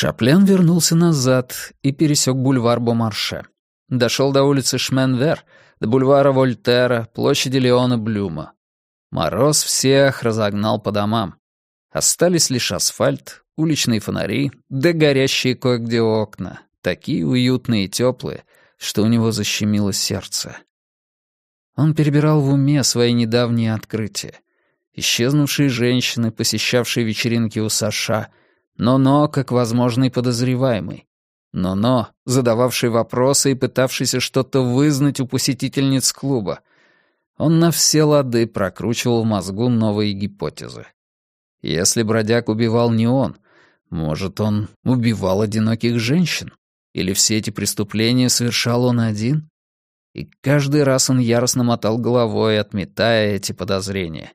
Шаплен вернулся назад и пересек бульвар Бомарше. Дошел до улицы Шменвер, до бульвара Вольтера, площади Леона Блюма. Мороз всех разогнал по домам. Остались лишь асфальт, уличные фонари, да горящие кое-где окна, такие уютные и теплые, что у него защемило сердце. Он перебирал в уме свои недавние открытия. Исчезнувшие женщины, посещавшие вечеринки у Саша, но-но как возможный подозреваемый. Но-но, задававший вопросы и пытавшийся что-то вызнать у посетительниц клуба. Он на все лады прокручивал в мозгу новые гипотезы. Если бродяг убивал не он, может, он убивал одиноких женщин? Или все эти преступления совершал он один? И каждый раз он яростно мотал головой, отметая эти подозрения.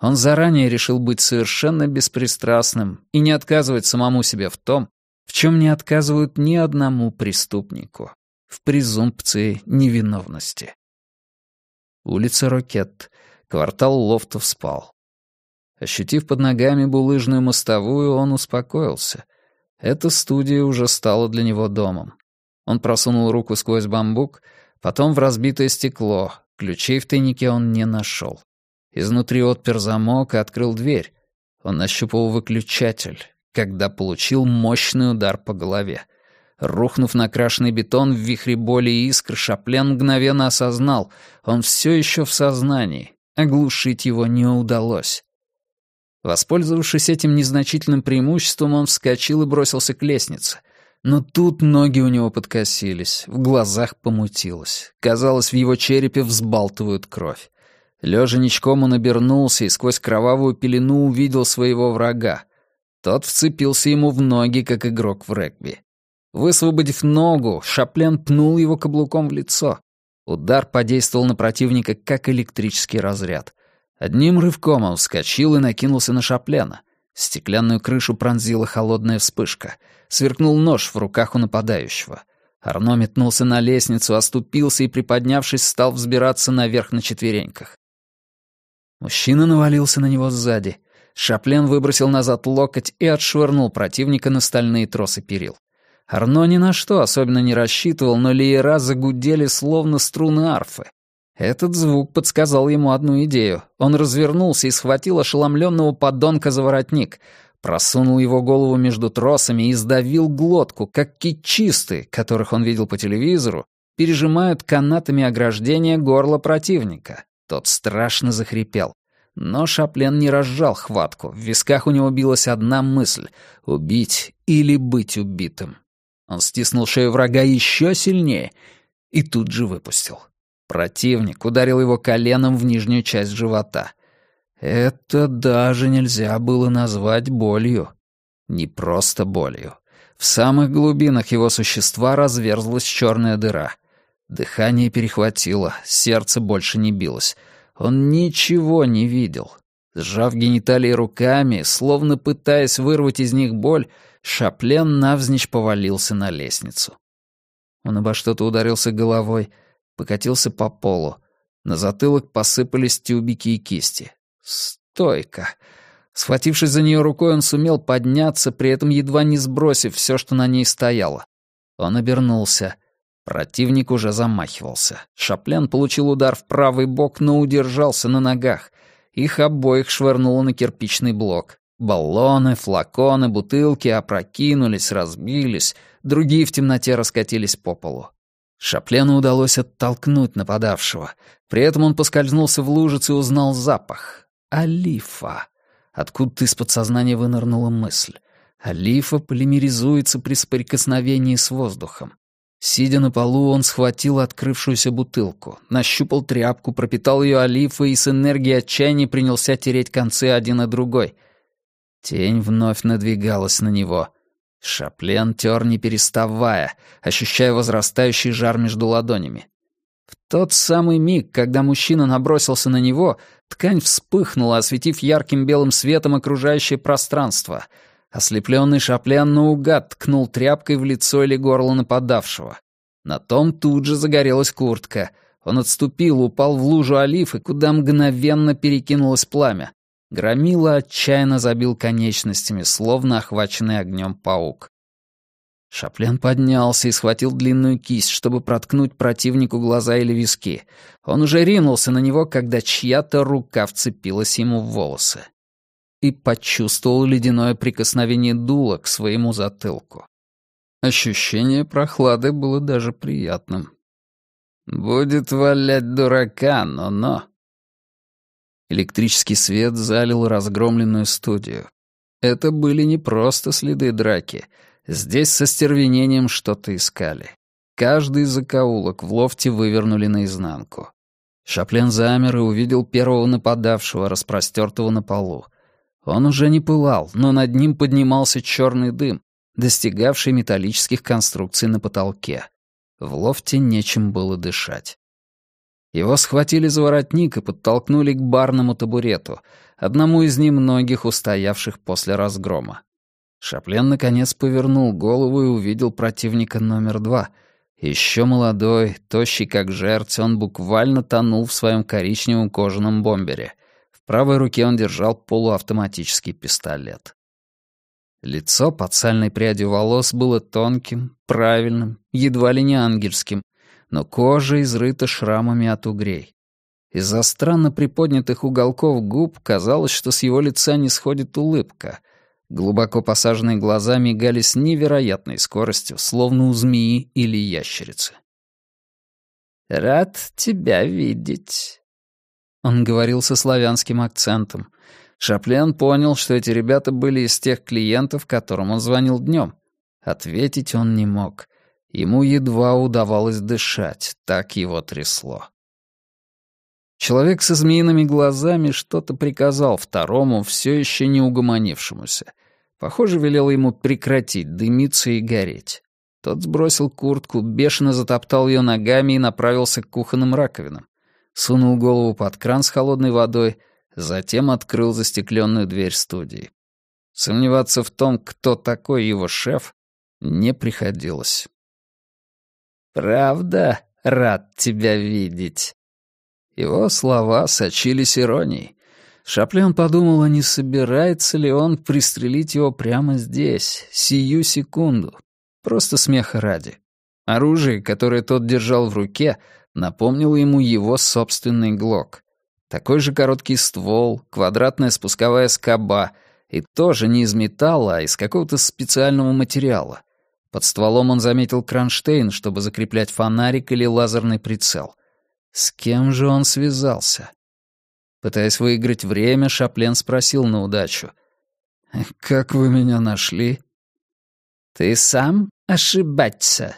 Он заранее решил быть совершенно беспристрастным и не отказывать самому себе в том, в чем не отказывают ни одному преступнику, в презумпции невиновности. Улица Рокет, квартал Лофтов спал. Ощутив под ногами булыжную мостовую, он успокоился. Эта студия уже стала для него домом. Он просунул руку сквозь бамбук, потом в разбитое стекло. Ключей в тайнике он не нашел. Изнутри отпер замок и открыл дверь. Он нащупал выключатель, когда получил мощный удар по голове. Рухнув на крашеный бетон в вихре боли и искр, Шаплен мгновенно осознал, он все еще в сознании. Оглушить его не удалось. Воспользовавшись этим незначительным преимуществом, он вскочил и бросился к лестнице. Но тут ноги у него подкосились, в глазах помутилось. Казалось, в его черепе взбалтывают кровь. Лежа ничком он обернулся и сквозь кровавую пелену увидел своего врага. Тот вцепился ему в ноги, как игрок в регби. Высвободив ногу, Шаплен пнул его каблуком в лицо. Удар подействовал на противника, как электрический разряд. Одним рывком он вскочил и накинулся на Шаплена. Стеклянную крышу пронзила холодная вспышка. Сверкнул нож в руках у нападающего. Арно метнулся на лестницу, оступился и, приподнявшись, стал взбираться наверх на четвереньках. Мужчина навалился на него сзади. Шаплен выбросил назад локоть и отшвырнул противника на стальные тросы перил. Арно ни на что особенно не рассчитывал, но леера загудели словно струны арфы. Этот звук подсказал ему одну идею. Он развернулся и схватил ошеломленного подонка за воротник, просунул его голову между тросами и сдавил глотку, как китчисты, которых он видел по телевизору, пережимают канатами ограждения горло противника. Тот страшно захрипел. Но Шаплен не разжал хватку. В висках у него билась одна мысль — убить или быть убитым. Он стиснул шею врага еще сильнее и тут же выпустил. Противник ударил его коленом в нижнюю часть живота. Это даже нельзя было назвать болью. Не просто болью. В самых глубинах его существа разверзлась черная дыра. Дыхание перехватило, сердце больше не билось. Он ничего не видел. Сжав гениталии руками, словно пытаясь вырвать из них боль, Шаплен навзничь повалился на лестницу. Он обо что-то ударился головой — покатился по полу. На затылок посыпались тюбики и кисти. Стойка. Схватившись за нее рукой, он сумел подняться, при этом едва не сбросив все, что на ней стояло. Он обернулся. Противник уже замахивался. Шаплен получил удар в правый бок, но удержался на ногах. Их обоих швырнуло на кирпичный блок. Баллоны, флаконы, бутылки опрокинулись, разбились, другие в темноте раскатились по полу. Шаплену удалось оттолкнуть нападавшего. При этом он поскользнулся в лужице и узнал запах. Алифа. Откуда-то из подсознания вынырнула мысль. Алифа полимеризуется при соприкосновении с воздухом. Сидя на полу, он схватил открывшуюся бутылку, нащупал тряпку, пропитал ее олифой и с энергией отчаяния принялся тереть концы один и другой. Тень вновь надвигалась на него — Шаплен тер не переставая, ощущая возрастающий жар между ладонями. В тот самый миг, когда мужчина набросился на него, ткань вспыхнула, осветив ярким белым светом окружающее пространство. Ослепленный Шаплен наугад ткнул тряпкой в лицо или горло нападавшего. На том тут же загорелась куртка. Он отступил, упал в лужу олифы, куда мгновенно перекинулось пламя. Громила отчаянно забил конечностями, словно охваченный огнем паук. Шаплен поднялся и схватил длинную кисть, чтобы проткнуть противнику глаза или виски. Он уже ринулся на него, когда чья-то рука вцепилась ему в волосы. И почувствовал ледяное прикосновение дула к своему затылку. Ощущение прохлады было даже приятным. «Будет валять дурака, но-но». Электрический свет залил разгромленную студию. Это были не просто следы драки — Здесь со стервенением что-то искали. Каждый закоулок в лофте вывернули наизнанку. Шаплен замер и увидел первого нападавшего, распростертого на полу. Он уже не пылал, но над ним поднимался черный дым, достигавший металлических конструкций на потолке. В лофте нечем было дышать. Его схватили за воротник и подтолкнули к барному табурету, одному из немногих устоявших после разгрома. Шаплен наконец повернул голову и увидел противника номер два. Еще молодой, тощий как жерть, он буквально тонул в своем коричневом кожаном бомбере. Правой руке он держал полуавтоматический пистолет. Лицо под сальной прядью волос было тонким, правильным, едва ли не ангельским, но кожа изрыта шрамами от угрей. Из-за странно приподнятых уголков губ казалось, что с его лица не сходит улыбка — Глубоко посаженные глаза мигали с невероятной скоростью, словно у змеи или ящерицы. «Рад тебя видеть», — он говорил со славянским акцентом. Шаплен понял, что эти ребята были из тех клиентов, которым он звонил днем. Ответить он не мог. Ему едва удавалось дышать, так его трясло. Человек со змеиными глазами что-то приказал второму, все еще не угомонившемуся. Похоже, велел ему прекратить дымиться и гореть. Тот сбросил куртку, бешено затоптал ее ногами и направился к кухонным раковинам. Сунул голову под кран с холодной водой, затем открыл застекленную дверь студии. Сомневаться в том, кто такой его шеф, не приходилось. «Правда рад тебя видеть?» Его слова сочились иронией. Шаплен подумал, а не собирается ли он пристрелить его прямо здесь, сию секунду. Просто смеха ради. Оружие, которое тот держал в руке, напомнило ему его собственный глок. Такой же короткий ствол, квадратная спусковая скоба, и тоже не из металла, а из какого-то специального материала. Под стволом он заметил кронштейн, чтобы закреплять фонарик или лазерный прицел. С кем же он связался? Пытаясь выиграть время, Шаплен спросил на удачу. «Как вы меня нашли?» «Ты сам ошибаться.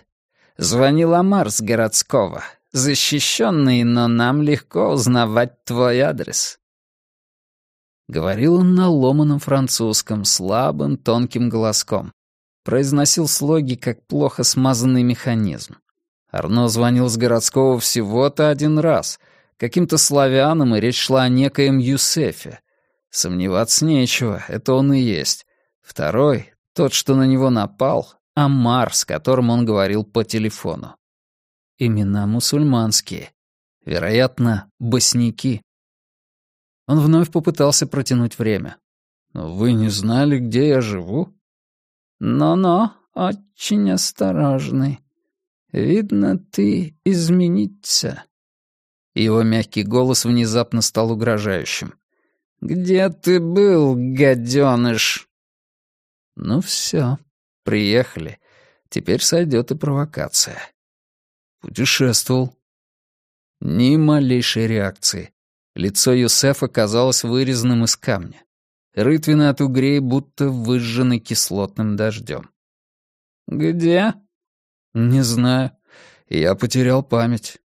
Звонил Амар с городского. Защищенный, но нам легко узнавать твой адрес». Говорил он на ломаном французском, слабым, тонким голоском. Произносил слоги, как плохо смазанный механизм. Арно звонил с городского всего-то один раз. Каким-то славянам, и речь шла о некоем Юсефе. Сомневаться нечего, это он и есть. Второй, тот, что на него напал, Амар, с которым он говорил по телефону. Имена мусульманские. Вероятно, босняки. Он вновь попытался протянуть время. «Вы не знали, где я живу?» «Но-но, очень осторожный. Видно, ты измениться». Его мягкий голос внезапно стал угрожающим. «Где ты был, гаденыш?» «Ну все, приехали. Теперь сойдет и провокация». «Путешествовал». Ни малейшей реакции. Лицо Юсефа казалось вырезанным из камня. Рытвины от угрей будто выжжены кислотным дождем. «Где?» «Не знаю. Я потерял память».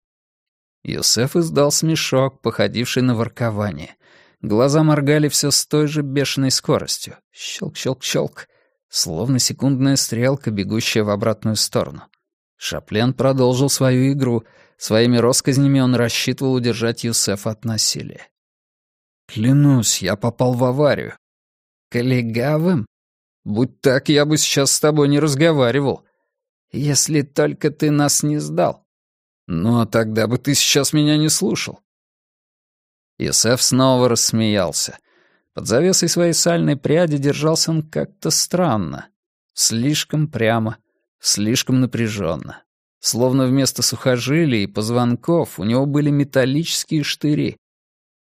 Юсеф издал смешок, походивший на воркование. Глаза моргали все с той же бешеной скоростью. Щелк-щелк-щелк. Словно секундная стрелка, бегущая в обратную сторону. Шаплен продолжил свою игру. Своими росказнями он рассчитывал удержать Юсефа от насилия. «Клянусь, я попал в аварию». «Коллегавым?» «Будь так, я бы сейчас с тобой не разговаривал. Если только ты нас не сдал. Ну, а тогда бы ты сейчас меня не слушал. Юсеф снова рассмеялся. Под завесой своей сальной пряди держался он как-то странно. Слишком прямо, Слишком напряженно. Словно вместо сухожилий и позвонков у него были металлические штыри.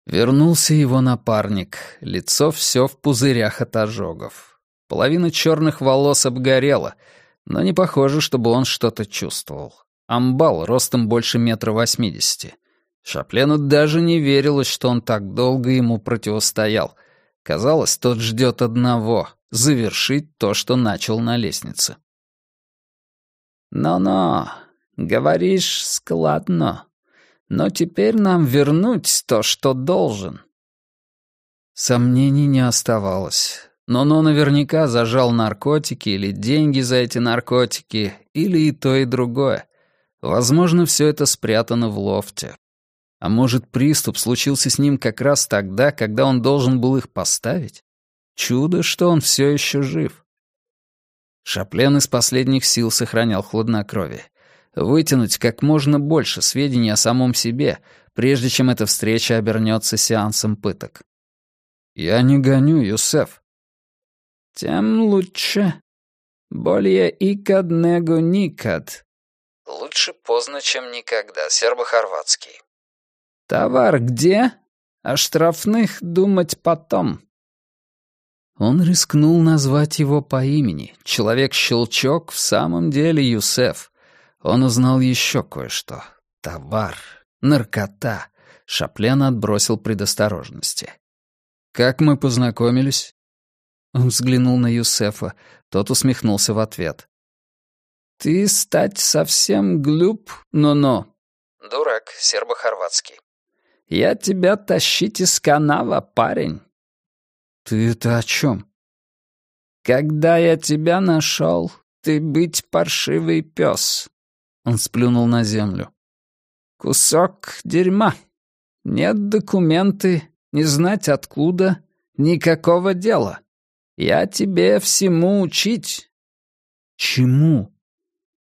Вернулся его напарник, лицо все в пузырях от ожогов. Половина черных волос обгорела, но не похоже, чтобы он что-то чувствовал. Амбал ростом больше метра восьмидесяти. Шаплену даже не верилось, что он так долго ему противостоял. Казалось, тот ждет одного — завершить то, что начал на лестнице. «Но-но, говоришь складно. Но теперь нам вернуть то, что должен». Сомнений не оставалось. Но-но наверняка зажал наркотики или деньги за эти наркотики, или и то, и другое. Возможно, все это спрятано в лофте. А может, приступ случился с ним как раз тогда, когда он должен был их поставить? Чудо, что он все еще жив. Шаплен из последних сил сохранял хладнокровие. Вытянуть как можно больше сведений о самом себе, прежде чем эта встреча обернется сеансом пыток. «Я не гоню, Юсеф». «Тем лучше. Более икад него никад». «Лучше поздно, чем никогда, сербо-хорватский». «Товар где? О штрафных думать потом». Он рискнул назвать его по имени. Человек-щелчок в самом деле Юсеф. Он узнал еще кое-что. Товар, наркота. Шаплен отбросил предосторожности. «Как мы познакомились?» Он взглянул на Юсефа. Тот усмехнулся в ответ. «Ты стать совсем глуп, но-но». «Дурак, сербо-хорватский». «Я тебя тащить из канава, парень». «Ты это о чем?» «Когда я тебя нашел, ты быть паршивый пес». Он сплюнул на землю. «Кусок дерьма. Нет документы, не знать откуда, никакого дела. Я тебе всему учить». «Чему?»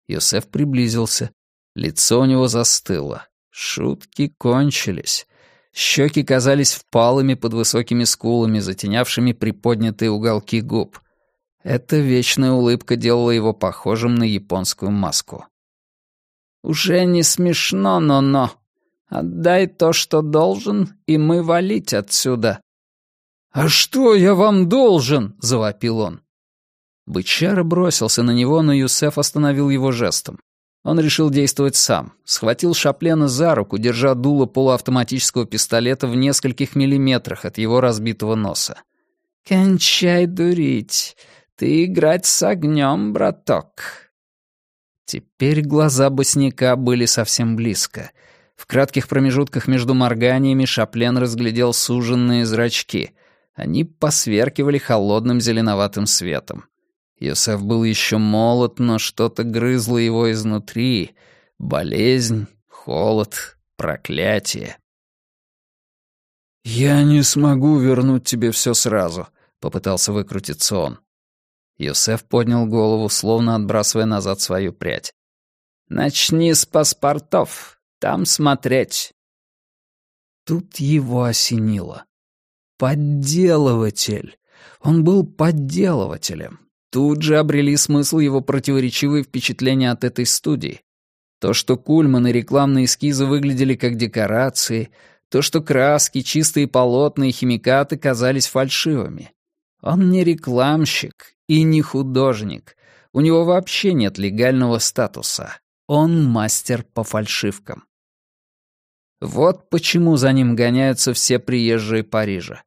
Йосеф приблизился. Лицо у него застыло. Шутки кончились. Щеки казались впалыми под высокими скулами, затенявшими приподнятые уголки губ. Эта вечная улыбка делала его похожим на японскую маску. «Уже не смешно, но-но. Отдай то, что должен, и мы валить отсюда». «А что я вам должен?» — завопил он. Бычара бросился на него, но Юсеф остановил его жестом. Он решил действовать сам. Схватил Шаплена за руку, держа дуло полуавтоматического пистолета в нескольких миллиметрах от его разбитого носа. «Кончай дурить. Ты играть с огнем, браток». Теперь глаза босняка были совсем близко. В кратких промежутках между морганиями Шаплен разглядел суженные зрачки. Они посверкивали холодным зеленоватым светом. Йосеф был еще молод, но что-то грызло его изнутри. Болезнь, холод, проклятие. «Я не смогу вернуть тебе все сразу», — попытался выкрутиться он. Йосеф поднял голову, словно отбрасывая назад свою прядь. «Начни с паспортов. Там смотреть». Тут его осенило. Подделыватель. Он был подделывателем. Тут же обрели смысл его противоречивые впечатления от этой студии. То, что Кульман и рекламные эскизы выглядели как декорации, то, что краски, чистые полотна и химикаты казались фальшивыми. Он не рекламщик и не художник. У него вообще нет легального статуса. Он мастер по фальшивкам. Вот почему за ним гоняются все приезжие Парижа.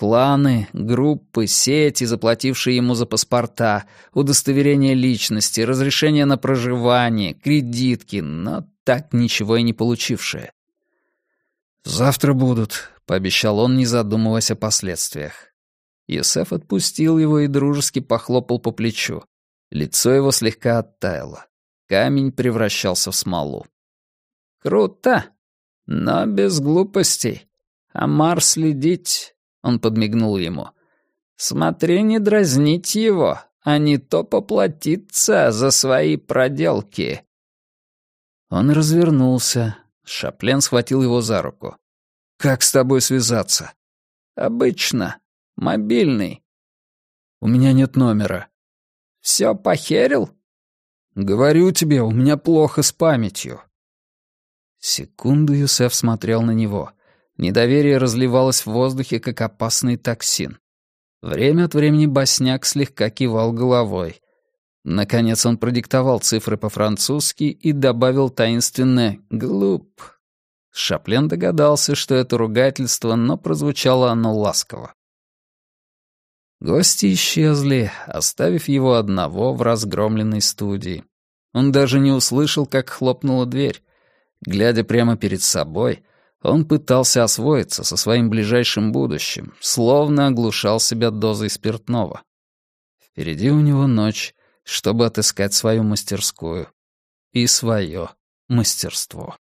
Кланы, группы, сети, заплатившие ему за паспорта, удостоверение личности, разрешение на проживание, кредитки, но так ничего и не получившие. «Завтра будут», — пообещал он, не задумываясь о последствиях. Юсеф отпустил его и дружески похлопал по плечу. Лицо его слегка оттаяло. Камень превращался в смолу. «Круто, но без глупостей. Амар следить, он подмигнул ему. «Смотри, не дразнить его, а не то поплатиться за свои проделки». Он развернулся. Шаплен схватил его за руку. «Как с тобой связаться?» «Обычно. Мобильный». «У меня нет номера». «Всё похерил?» Говорю тебе, у меня плохо с памятью». Секунду Юсеф смотрел на него. Недоверие разливалось в воздухе, как опасный токсин. Время от времени Босняк слегка кивал головой. Наконец он продиктовал цифры по-французски и добавил таинственное «глуп». Шаплен догадался, что это ругательство, но прозвучало оно ласково. Гости исчезли, оставив его одного в разгромленной студии. Он даже не услышал, как хлопнула дверь. Глядя прямо перед собой, он пытался освоиться со своим ближайшим будущим, словно оглушал себя дозой спиртного. Впереди у него ночь, чтобы отыскать свою мастерскую и свое мастерство.